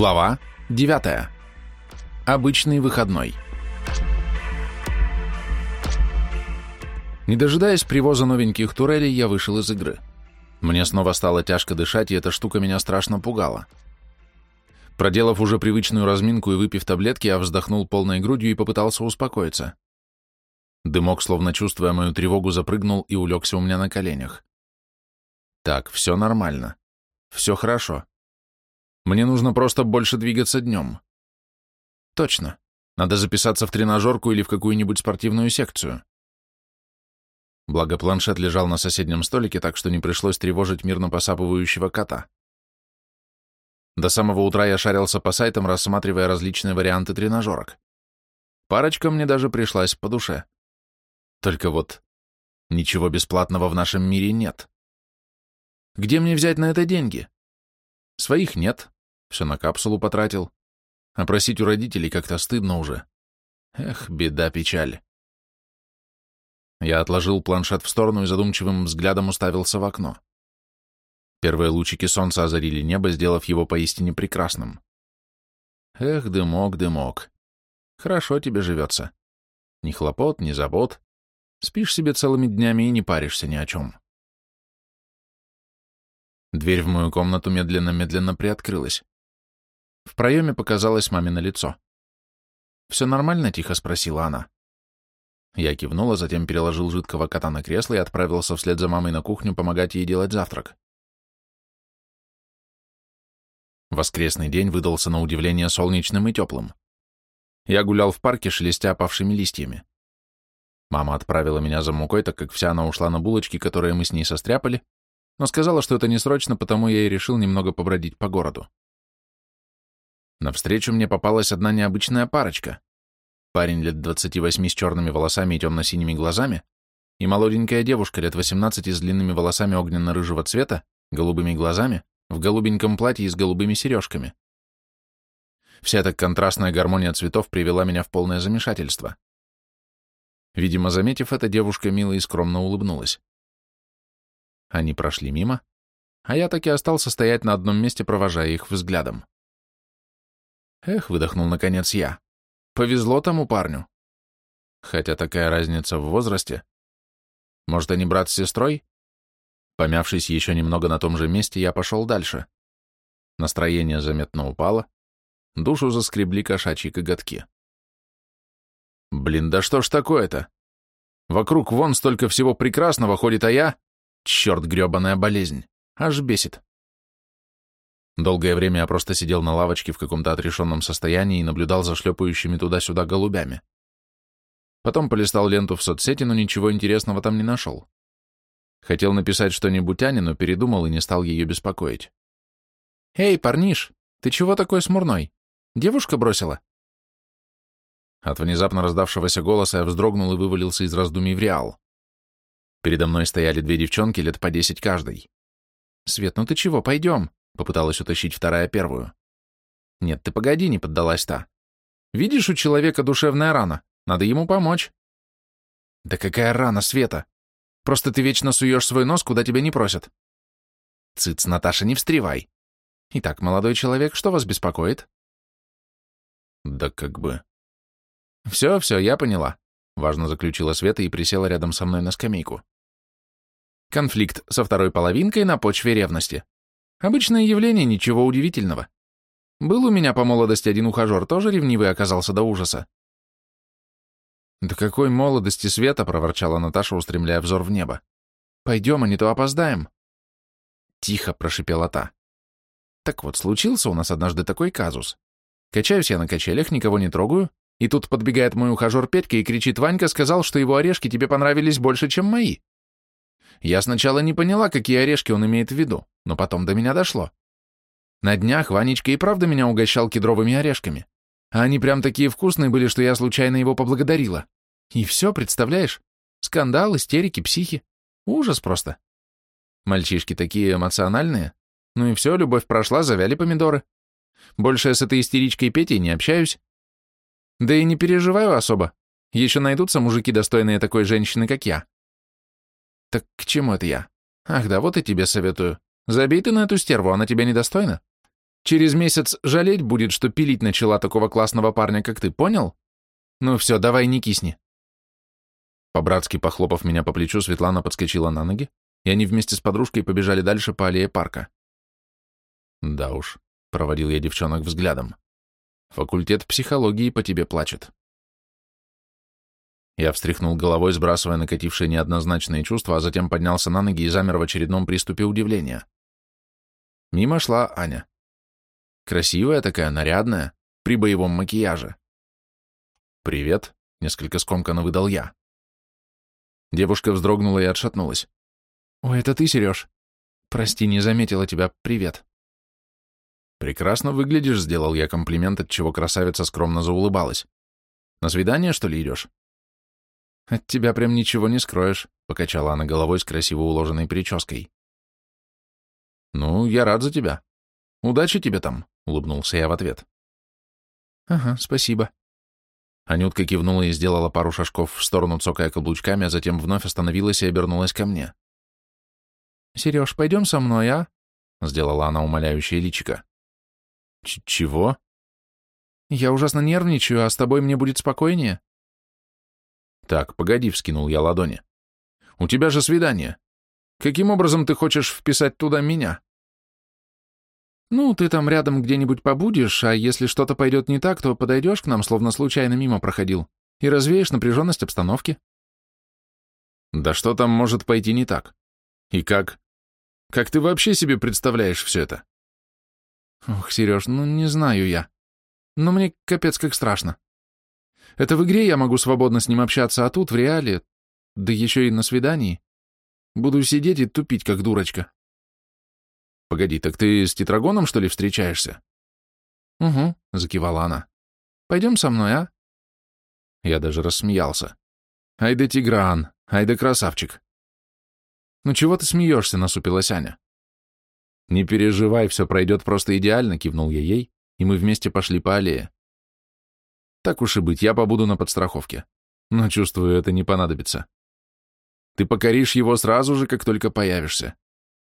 Глава 9. Обычный выходной. Не дожидаясь привоза новеньких турелей, я вышел из игры. Мне снова стало тяжко дышать, и эта штука меня страшно пугала. Проделав уже привычную разминку и выпив таблетки, я вздохнул полной грудью и попытался успокоиться. Дымок, словно чувствуя мою тревогу, запрыгнул и улегся у меня на коленях. Так, все нормально. Все хорошо. Мне нужно просто больше двигаться днем. Точно. Надо записаться в тренажерку или в какую-нибудь спортивную секцию. Благо планшет лежал на соседнем столике, так что не пришлось тревожить мирно посапывающего кота. До самого утра я шарился по сайтам, рассматривая различные варианты тренажерок. Парочка мне даже пришлась по душе. Только вот ничего бесплатного в нашем мире нет. Где мне взять на это деньги? Своих нет, все на капсулу потратил. А просить у родителей как-то стыдно уже. Эх, беда, печаль. Я отложил планшет в сторону и задумчивым взглядом уставился в окно. Первые лучики солнца озарили небо, сделав его поистине прекрасным. Эх, дымок, дымок. Хорошо тебе живется. Ни хлопот, ни забот. Спишь себе целыми днями и не паришься ни о чем. Дверь в мою комнату медленно-медленно приоткрылась. В проеме показалось мамино лицо. «Все нормально?» — тихо спросила она. Я кивнула, затем переложил жидкого кота на кресло и отправился вслед за мамой на кухню помогать ей делать завтрак. Воскресный день выдался на удивление солнечным и теплым. Я гулял в парке, шелестя опавшими листьями. Мама отправила меня за мукой, так как вся она ушла на булочки, которые мы с ней состряпали, но сказала, что это не срочно, потому я и решил немного побродить по городу. Навстречу мне попалась одна необычная парочка. Парень лет 28 с черными волосами и темно-синими глазами, и молоденькая девушка лет 18 с длинными волосами огненно-рыжего цвета, голубыми глазами, в голубеньком платье и с голубыми сережками. Вся эта контрастная гармония цветов привела меня в полное замешательство. Видимо, заметив это, девушка мило и скромно улыбнулась. Они прошли мимо, а я так и остался стоять на одном месте, провожая их взглядом. Эх, выдохнул наконец я. Повезло тому парню. Хотя такая разница в возрасте. Может, они брат с сестрой? Помявшись еще немного на том же месте, я пошел дальше. Настроение заметно упало, душу заскребли кошачьи коготки. Блин, да что ж такое-то? Вокруг вон столько всего прекрасного ходит, а я... Черт, гребаная болезнь. Аж бесит. Долгое время я просто сидел на лавочке в каком-то отрешенном состоянии и наблюдал за шлепающими туда-сюда голубями. Потом полистал ленту в соцсети, но ничего интересного там не нашел. Хотел написать что-нибудь Ане, но передумал и не стал ее беспокоить. «Эй, парниш, ты чего такой смурной? Девушка бросила?» От внезапно раздавшегося голоса я вздрогнул и вывалился из раздумий в реал. Передо мной стояли две девчонки лет по десять каждой. «Свет, ну ты чего, пойдем?» — попыталась утащить вторая первую. «Нет, ты погоди», — не поддалась та. «Видишь, у человека душевная рана. Надо ему помочь». «Да какая рана, Света? Просто ты вечно суешь свой нос, куда тебя не просят». «Цыц, Наташа, не встревай. Итак, молодой человек, что вас беспокоит?» «Да как бы...» «Все, все, я поняла», — важно заключила Света и присела рядом со мной на скамейку. «Конфликт со второй половинкой на почве ревности. Обычное явление, ничего удивительного. Был у меня по молодости один ухажер, тоже ревнивый оказался до ужаса. «Да какой молодости света!» — проворчала Наташа, устремляя взор в небо. «Пойдем, а не то опоздаем». Тихо прошипела та. Так вот, случился у нас однажды такой казус. Качаюсь я на качелях, никого не трогаю, и тут подбегает мой ухажер Петька и кричит, «Ванька сказал, что его орешки тебе понравились больше, чем мои». Я сначала не поняла, какие орешки он имеет в виду но потом до меня дошло. На днях Ванечка и правда меня угощал кедровыми орешками. А они прям такие вкусные были, что я случайно его поблагодарила. И все, представляешь? Скандал, истерики, психи. Ужас просто. Мальчишки такие эмоциональные. Ну и все, любовь прошла, завяли помидоры. Больше с этой истеричкой Петей не общаюсь. Да и не переживаю особо. Еще найдутся мужики, достойные такой женщины, как я. Так к чему это я? Ах да, вот и тебе советую. Забей ты на эту стерву, она тебя недостойна. Через месяц жалеть будет, что пилить начала такого классного парня, как ты, понял? Ну все, давай не кисни. По-братски похлопав меня по плечу, Светлана подскочила на ноги, и они вместе с подружкой побежали дальше по аллее парка. Да уж, проводил я девчонок взглядом. Факультет психологии по тебе плачет. Я встряхнул головой, сбрасывая накатившие неоднозначные чувства, а затем поднялся на ноги и замер в очередном приступе удивления. Мимо шла Аня. Красивая такая, нарядная, при боевом макияже. «Привет», — несколько скомканно выдал я. Девушка вздрогнула и отшатнулась. «Ой, это ты, Сереж? Прости, не заметила тебя. Привет». «Прекрасно выглядишь», — сделал я комплимент, от чего красавица скромно заулыбалась. «На свидание, что ли, идешь?» «От тебя прям ничего не скроешь», — покачала она головой с красиво уложенной прической. «Ну, я рад за тебя. Удачи тебе там», — улыбнулся я в ответ. «Ага, спасибо». Анютка кивнула и сделала пару шажков в сторону, цокая каблучками, а затем вновь остановилась и обернулась ко мне. «Сереж, пойдем со мной, а?» — сделала она умоляющее личико. «Чего?» «Я ужасно нервничаю, а с тобой мне будет спокойнее». «Так, погоди», — вскинул я ладони. «У тебя же свидание. Каким образом ты хочешь вписать туда меня?» «Ну, ты там рядом где-нибудь побудешь, а если что-то пойдет не так, то подойдешь к нам, словно случайно мимо проходил, и развеешь напряженность обстановки». «Да что там может пойти не так? И как? Как ты вообще себе представляешь все это?» «Ох, Сереж, ну не знаю я. Но мне капец как страшно. Это в игре я могу свободно с ним общаться, а тут в реале, да еще и на свидании. Буду сидеть и тупить, как дурочка. Погоди, так ты с тетрагоном, что ли, встречаешься? Угу, закивала она. Пойдем со мной, а? Я даже рассмеялся. Ай да Тигран, ай да красавчик. Ну чего ты смеешься, насупилась Аня. Не переживай, все пройдет просто идеально, кивнул я ей, и мы вместе пошли по аллее. Так уж и быть, я побуду на подстраховке. Но чувствую, это не понадобится. Ты покоришь его сразу же, как только появишься.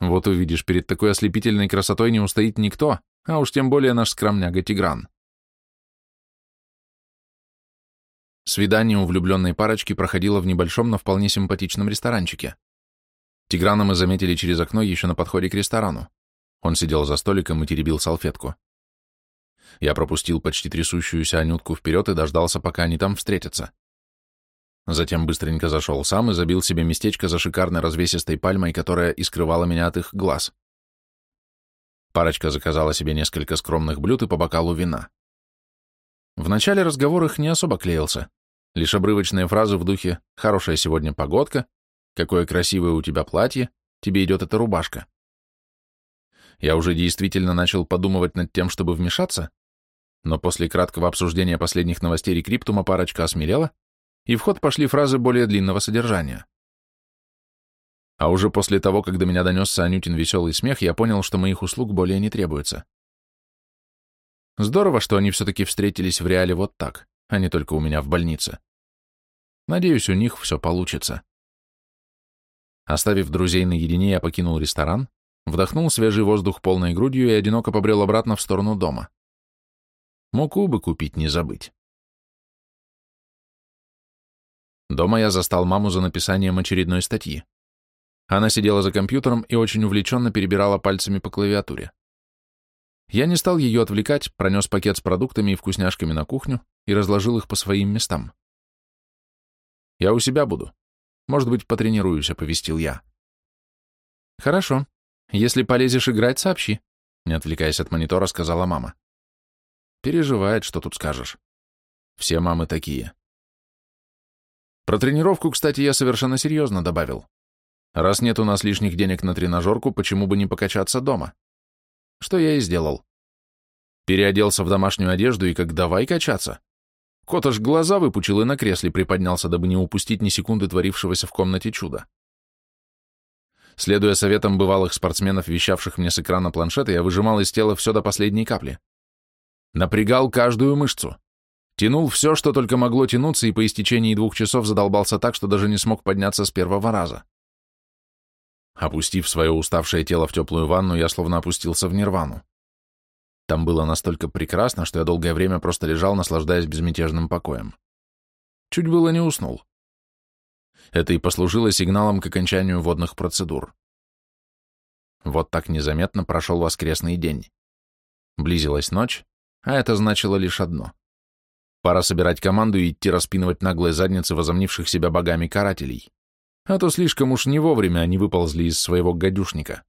Вот увидишь, перед такой ослепительной красотой не устоит никто, а уж тем более наш скромняга Тигран. Свидание у влюбленной парочки проходило в небольшом, но вполне симпатичном ресторанчике. Тиграна мы заметили через окно еще на подходе к ресторану. Он сидел за столиком и теребил салфетку. Я пропустил почти трясущуюся Анютку вперед и дождался, пока они там встретятся. Затем быстренько зашел сам и забил себе местечко за шикарной развесистой пальмой, которая и скрывала меня от их глаз. Парочка заказала себе несколько скромных блюд и по бокалу вина. В начале разговор их не особо клеился, лишь обрывочные фразы в духе «хорошая сегодня погодка», «какое красивое у тебя платье», «тебе идет эта рубашка». Я уже действительно начал подумывать над тем, чтобы вмешаться, но после краткого обсуждения последних новостей рекриптума парочка осмелела, и в ход пошли фразы более длинного содержания. А уже после того, как до меня донесся Анютин веселый смех, я понял, что моих услуг более не требуется. Здорово, что они все-таки встретились в реале вот так, а не только у меня в больнице. Надеюсь, у них все получится. Оставив друзей наедине, я покинул ресторан, вдохнул свежий воздух полной грудью и одиноко побрел обратно в сторону дома. Муку бы купить не забыть. Дома я застал маму за написанием очередной статьи. Она сидела за компьютером и очень увлеченно перебирала пальцами по клавиатуре. Я не стал ее отвлекать, пронес пакет с продуктами и вкусняшками на кухню и разложил их по своим местам. «Я у себя буду. Может быть, потренируюсь», — оповестил я. «Хорошо. Если полезешь играть, сообщи», — не отвлекаясь от монитора, сказала мама. Переживает, что тут скажешь. Все мамы такие. Про тренировку, кстати, я совершенно серьезно добавил. Раз нет у нас лишних денег на тренажерку, почему бы не покачаться дома? Что я и сделал. Переоделся в домашнюю одежду и как давай качаться. Кот аж глаза выпучил и на кресле приподнялся, дабы не упустить ни секунды творившегося в комнате чуда. Следуя советам бывалых спортсменов, вещавших мне с экрана планшета, я выжимал из тела все до последней капли. Напрягал каждую мышцу. Тянул все, что только могло тянуться, и по истечении двух часов задолбался так, что даже не смог подняться с первого раза. Опустив свое уставшее тело в теплую ванну, я словно опустился в нирвану. Там было настолько прекрасно, что я долгое время просто лежал, наслаждаясь безмятежным покоем. Чуть было не уснул. Это и послужило сигналом к окончанию водных процедур. Вот так незаметно прошел воскресный день. Близилась ночь, а это значило лишь одно. Пора собирать команду и идти распинывать наглые задницы возомнивших себя богами карателей. А то слишком уж не вовремя они выползли из своего гадюшника.